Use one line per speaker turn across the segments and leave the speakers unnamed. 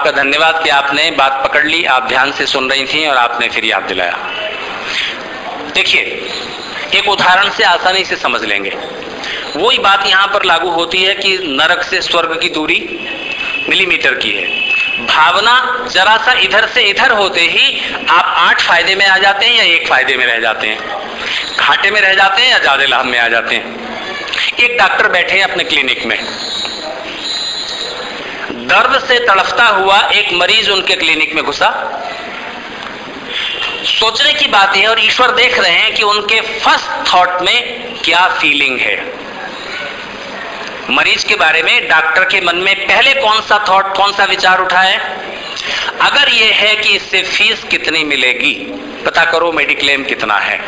आपका धन्यवाद कि आपने बात पकड़ ली, आप ध्यान से सुन रही थी और आपने फिर याद दिलाया। देखिए, एक उदाहरण से आसानी से समझ लेंगे। वही बात यहाँ पर लागू होती है कि नरक से स्वर्ग की दूरी मिलीमीटर की है। भावना जरा सा इधर से इधर होते ही आप आठ फ़ायदे में आ जाते हैं या एक फ़ायदे में रह जाते हैं? घाटे में रह जाते हैं या ज़्यादा लाभ में आ जाते हैं? एक डॉक्टर बैठे हैं अपने क्लिनिक में। दर्द से तड़फता हुआ एक मरीज़ उनके क्लिनिक में घुसा सोचने की बात है और ईश्वर देख रहे हैं कि उनके फ़र्स्ट थॉट में क्या फीलिंग है मरीज़ के बारे में, डॉक्टर के मन में पहले कौन सा थॉट, कौन सा विचार उठा है अगर यह है कि इससे फ़ीस कितनी मिलेगी, पता करो मेडिक्लेम कितना है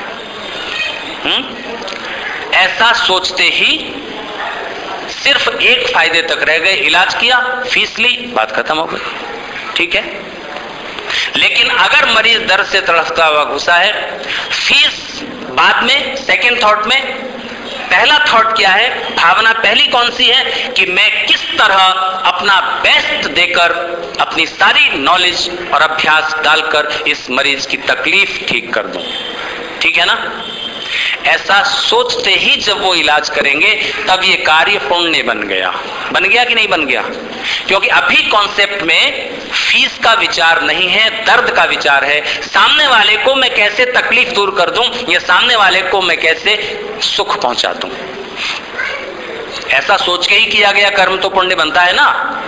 हुँ? हम्म? ऐसा सोचते ही सिर्फ़ एक फ़ायदे तक रह गए, इलाज किया, फ़ीस ली, बात खत्म हो गई। ठीक है? लेकिन अगर मरीज़ दर्द से तड़फता हुआ घुसा है, फ़ीस बाद में सेकेंड थॉट में, पहला थॉट क्या है, भावना पहली कौन सी है कि मैं किस तरह अपना बेस्ट देकर, अपनी सारी नॉलेज और अभ्यास डालकर इस मरीज़ की तकलीफ़ ठीक कर दूँ? ठीक है ना? ऐसा सोचते ही जब वो इलाज करेंगे, तब ये कार्य पुण्य बन गया। बन गया कि नहीं बन गया? क्योंकि अभी कॉन्सेप्ट में फ़ीस का विचार नहीं है, दर्द का विचार है। सामने वाले को मैं कैसे तकलीफ़ दूर कर दूँ, या सामने वाले को मैं कैसे सुख पहुँचा दूँ? ऐसा सोच के ही किया गया, कर्म तो पुण्य बनता है ना?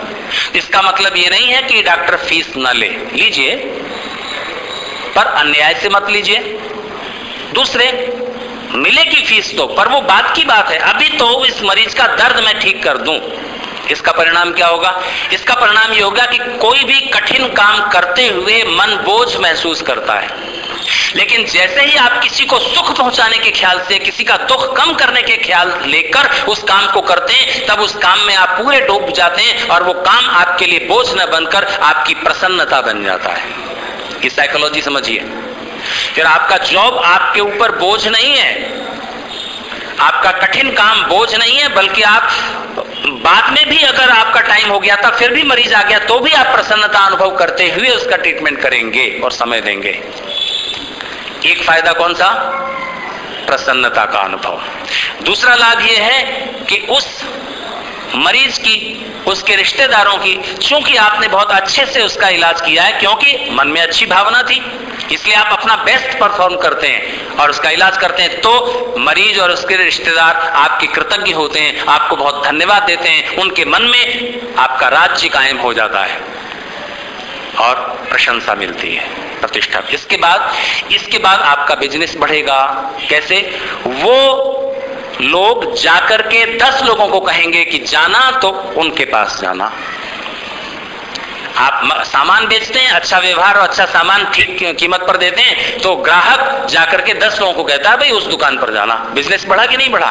इसका मतलब यह नहीं है कि डॉक्टर फ़ीस न ले। लीजिए, पर अन्याय से मत लीजिए। दूसरे मिलेगी फ़ीस तो पर वो बात की बात है, अभी तो इस मरीज़ का दर्द मैं ठीक कर दूँ। इसका परिणाम क्या होगा? इसका परिणाम ये होगा कि कोई भी कठिन काम करते हुए मन बोझ महसूस करता है। लेकिन जैसे ही आप किसी को सुख पहुँचाने के ख्याल से, किसी का दुख कम करने के ख्याल लेकर उस काम को करते हैं, तब उस काम में आप पूरे डूब जाते हैं और वो काम आपके लिए बोझ न बनकर आपकी प्रसन्नता बन जाता है। ये साइकोलॉजी समझिए। फिर आपका जॉब आपके ऊपर बोझ नहीं है। आपका कठिन काम बोझ नहीं है, बल्कि आप, बाद में भी अगर आपका टाइम हो गया था, फिर भी मरीज़ आ गया तो भी आप प्रसन्नता अनुभव करते हुए उसका ट्रीटमेंट करेंगे और समय देंगे। एक फ़ायदा कौन सा? प्रसन्नता का अनुभव। दूसरा लाभ यह है कि उस मरीज़ की, उसके रिश्तेदारों की, चूँकि आपने बहुत अच्छे से उसका इलाज किया है, क्योंकि मन में अच्छी भावना थी, इसलिए आप अपना बेस्ट परफॉर्म करते हैं और उसका इलाज करते हैं। तो मरीज़ और उसके रिश्तेदार आपके कृतज्ञ होते हैं, आपको बहुत धन्यवाद देते हैं, उनके मन में आपका राज्य कायम हो जाता है और प्रशंसा मिलती है, प्रतिष्ठा। इसके बाद इसके बाद आपका बिज़नेस बढ़ेगा। कैसे? वो लोग जाकर के दस लोगों को कहेंगे कि जाना तो उनके पास जाना। आप सामान बेचते हैं अच्छा व्यवहार और अच्छा सामान ठीक कीमत पर देते हैं तो ग्राहक जाकर के दस लोगों को कहता है, भाई, उस दुकान पर जाना। बिज़नेस बढ़ा कि नहीं बढ़ा?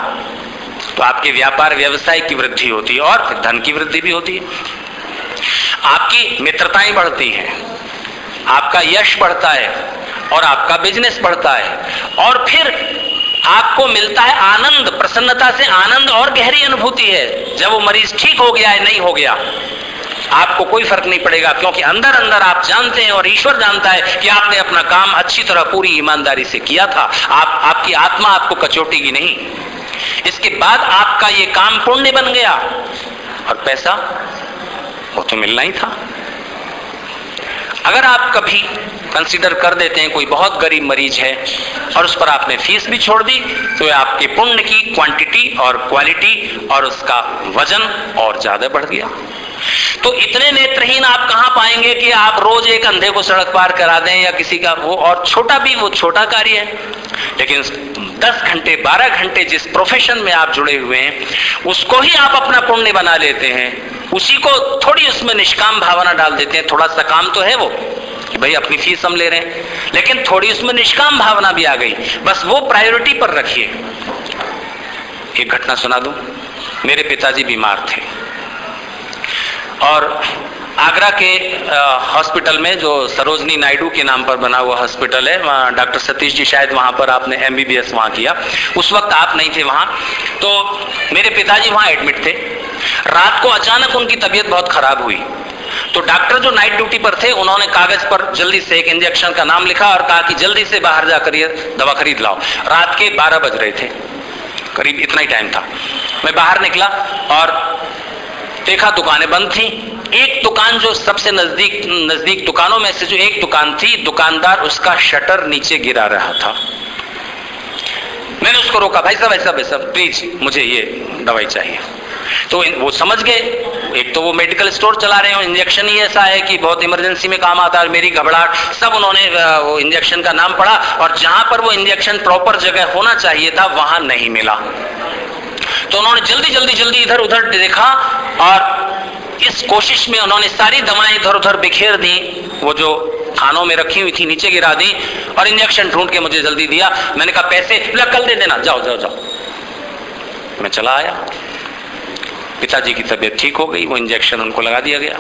तो आपके व्यापार व्यवसाय की वृद्धि होती है और धन की वृद्धि भी होती है। आपकी मित्रताएँ बढ़ती हैं, आपका यश बढ़ता है और आपका बिज़नेस बढ़ता है और फिर आपको मिलता है आनंद, प्रसन्नता से आनंद और गहरी अनुभूति है। जब वो मरीज़ ठीक हो गया है, नहीं हो गया, आपको कोई फ़र्क नहीं पड़ेगा, क्योंकि अंदर अंदर आप जानते हैं और ईश्वर जानता है कि आपने अपना काम अच्छी तरह पूरी ईमानदारी से किया था। आप, आपकी आत्मा आपको कचोटेगी नहीं। इसके बाद आपका ये काम पुण्य बन गया। और पैसा? वो तो मिलना ही था। अगर आप कभी कंसीडर कर देते हैं, कोई बहुत गरीब मरीज़ है और उस पर आपने फ़ीस भी छोड़ दी तो आपके पुण्य की क्वांटिटी और क्वालिटी और उसका वज़न और ज़्यादा बढ़ गया। तो इतने नेत्रहीन आप कहाँ पाएँगे कि आप रोज एक अंधे को सड़क पार करा दें या किसी का वो और छोटा भी, वो छोटा कार्य है। लेकिन दस घंटे, बारह घंटे जिस प्रोफेशन में आप जुड़े हुए हैं, उसको ही आप अपना पुण्य बना लेते हैं। उसी को थोड़ी उसमें निष्काम भावना डाल देते हैं। थोड़ा सा काम तो है वो, कि भाई अपनी फ़ीस हम ले रहे हैं। लेकिन थोड़ी उसमें निष्काम भावना भी आ गई। बस वो प्रायोरिटी पर रखिए। एक घटना सुना दूँ। मेरे पिताजी बीमार थे। और आगरा के हॉस्पिटल में जो सरोजनी नायडू के नाम पर बना हुआ हॉस्पिटल है, वहाँ डॉक्टर सतीश जी, शायद वहाँ पर आपने एम एमबीबीएस वहाँ किया। उस वक्त आप नहीं थे वहाँ। तो मेरे पिताजी वहाँ एडमिट थे। रात को अचानक उनकी तबीयत बहुत खराब हुई। तो डॉक्टर जो नाइट ड्यूटी पर थे, उन्होंने कागज़ पर जल्दी से एक इंजेक्शन का नाम लिखा और कहा कि जल्दी से बाहर जाकर ये दवा खरीद लाओ। रात के 12 बज रहे थे। करीब इतना ही टाइम था। मैं बाहर निकला और देखा दुकानें बंद थी। एक दुकान जो सबसे नज़दीक नज़दीक दुकानों में से जो एक दुकान थी, दुकानदार उसका शटर नीचे गिरा रहा था। मैंने उसको रोका, भाई साहब साहब, भाई साहब, प्लीज़, मुझे ये दवाई चाहिए। तो वो समझ गए। एक तो वो मेडिकल स्टोर चला रहे हो इंजेक्शन ही ऐसा है कि बहुत इमरजेंसी में काम आता है मेरी घबराहट, सब उन्होंने वो इंजेक्शन का नाम पढ़ा, और जहाँ पर वो इंजेक्शन प्रॉपर जगह होना चाहिए था, वहाँ नहीं मिला। तो उन्होंने जल्दी जल्दी जल्दी इधर उधर देखा, और इस कोशिश में उन्होंने सारी दवाएँ इधर उधर बिखेर दी, वो जो खानों में रखी हुई थी, नीचे गिरा दी और इंजेक्शन ढूंढ के मुझे जल्दी दिया। मैंने कहा, पैसे कल दे देना, जाओ जाओ जाओ। मैं चला आया। पिताजी की तबीयत ठीक हो गई, वो इंजेक्शन उनको लगा दिया गया।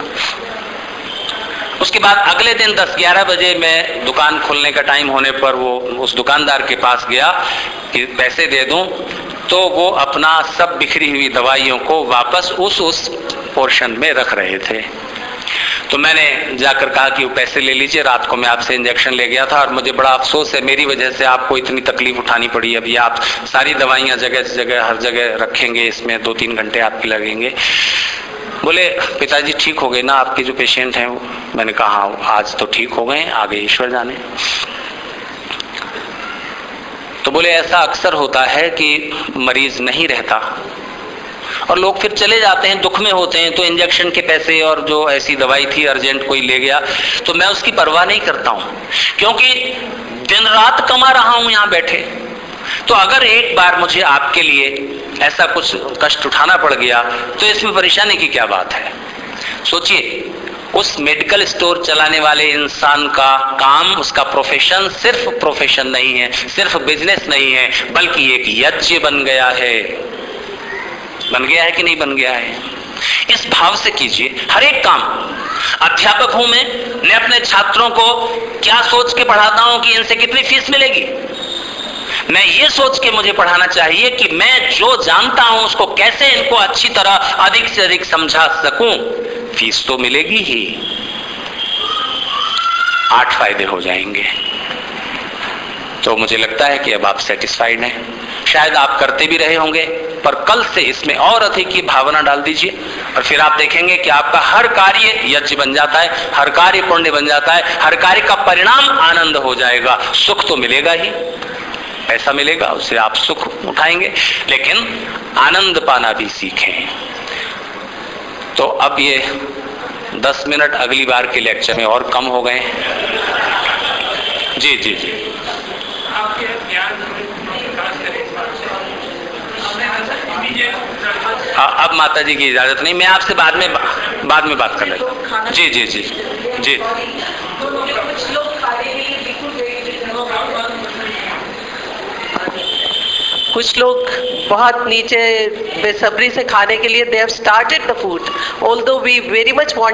उसके बाद अगले दिन 10-11 बजे मैं दुकान खोलने का टाइम होने पर वो उस दुकानदार के पास गया कि पैसे दे दूँ। तो वो अपना सब बिखरी हुई दवाइयों को वापस उस उस पोर्शन में रख रहे थे। तो मैंने जाकर कहा कि वो पैसे ले लीजिए, रात को मैं आपसे इंजेक्शन ले गया था और मुझे बड़ा अफसोस है, मेरी वजह से आपको इतनी तकलीफ़ उठानी पड़ी। अभी आप सारी दवाइयाँ जगह जगह, हर जगह रखेंगे, इसमें दो तीन घंटे आपके लगेंगे। बोले, पिताजी ठीक हो गए ना, आपके जो पेशेंट हैं मैंने कहा हाँ आज तो ठीक हो गए, आगे ईश्वर जाने। तो बोले, ऐसा अक्सर होता है कि मरीज़ नहीं रहता। और लोग फिर चले जाते हैं, दुख में होते हैं तो इंजेक्शन के पैसे और जो ऐसी दवाई थी अर्जेंट कोई ले गया तो मैं उसकी परवाह नहीं करता हूँ। क्योंकि दिन रात कमा रहा हूँ यहाँ बैठे। तो अगर एक बार मुझे आपके लिए ऐसा कुछ कष्ट उठाना पड़ गया तो इसमें परेशानी की क्या बात है? सोचिए, उस मेडिकल स्टोर चलाने वाले इंसान का काम, उसका प्रोफेशन सिर्फ़ प्रोफेशन नहीं है, सिर्फ़ बिज़नेस नहीं है, बल्कि एक यज्ञ बन गया है। बन गया है कि नहीं बन गया है? इस भाव से कीजिए, हर एक काम। अध्यापक हूँ मैं मैं अपने छात्रों को क्या सोच के पढ़ाता हूँ कि इनसे कितनी फ़ीस मिलेगी? मैं ये सोच के मुझे पढ़ाना चाहिए कि मैं जो जानता हूँ, उसको कैसे इनको अच्छी तरह अधिक से अधिक समझा सकूँ? फ़ीस तो मिलेगी ही। आठ फ़ायदे हो जाएँगे। तो मुझे लगता है कि अब आप सेटिस्फाइड हैं। शायद आप करते भी रहे होंगे। पर कल से इसमें और अधिक की भावना डाल दीजिए। और फिर आप देखेंगे कि आपका हर कार्य यज्ञ बन जाता है, हर कार्य पुण्य बन जाता है, हर कार्य का परिणाम आनंद हो जाएगा, सुख तो मिलेगा ही। पैसा मिलेगा उससे आप सुख उठाएँगे, लेकिन आनंद पाना भी सीखें। तो अब ये दस मिनट अगली बार के लेक्चर में और कम हो गए जी जी जी। अब माता जी की इजाज़त नहीं मैं आपसे बाद में बाद में बात कर लेता जी जी जी जी
कुछ लोग बहुत नीचे बेसब्री से खाने के लिए they have started the food although we very much want